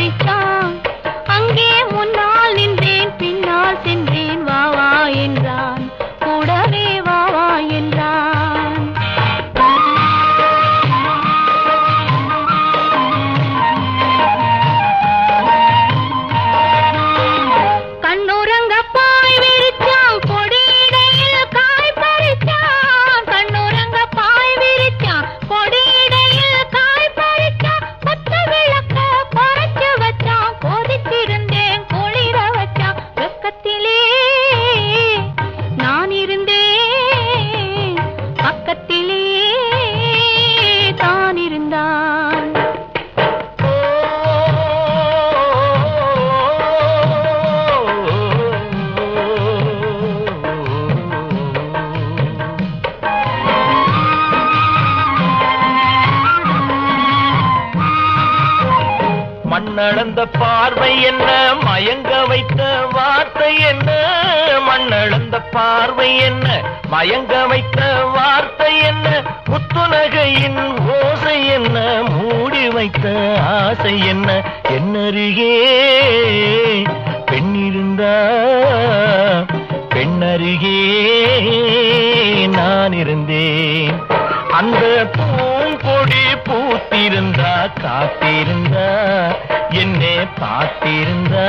பாவித்தான் மண்ணளந்த பார்வை என்ன? மயங்க வைத்த வார்த்தை என்ன? மண்ணளந்த பார்வை என்ன? மயங்க வைத்த வார்த்தை என்ன? முத்துநகையின் ஓசை என்ன? மூடி வைத்த ஆசை என்ன? என்னருகே பெண்ணிருந்தா பெண்ணருகே நான் இருந்தேன் அந்த பூங்கொடி பூத்திருந்தா காத்திருந்தா என்னே பார்த்திருந்தா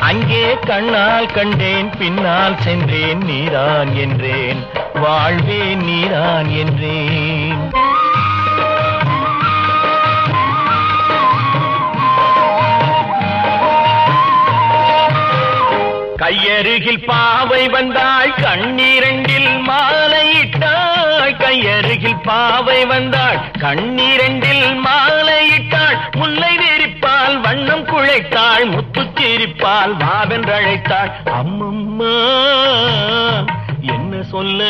அங்கே கண்ணால் கண்டேன் பின்னால் சென்றேன் நீரான் என்றேன் வாழ்வே நீரான் என்றேன். கையருகில் பாவை வந்தாள் கண்ணீரண்டில் மாலையிட்டாள் கையருகில் பாவை வந்தாள். கண்ணீரண்டில் மாலையிட்டாள். முல்லை நெறிப்பால் வண்ணம் குழைத்தாள். முத்து சிரிப்பால் வாவென்றழைத்தாள் அம்மம்மா என்ன சொல்ல?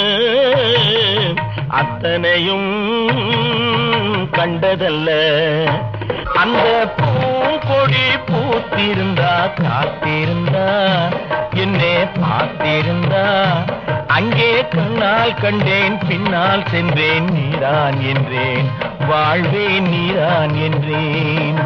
அத்தனையும் கண்டதல்ல. அந்த பூங்கொடி பூத்திருந்தா காத்திருந்தா என்னே பார்த்திருந்தா. அங்கே கண்ணால் கண்டேன் பின்னால் சென்றேன் நீரான் என்றேன் வாழ்வேன் நீரான் என்றேன்.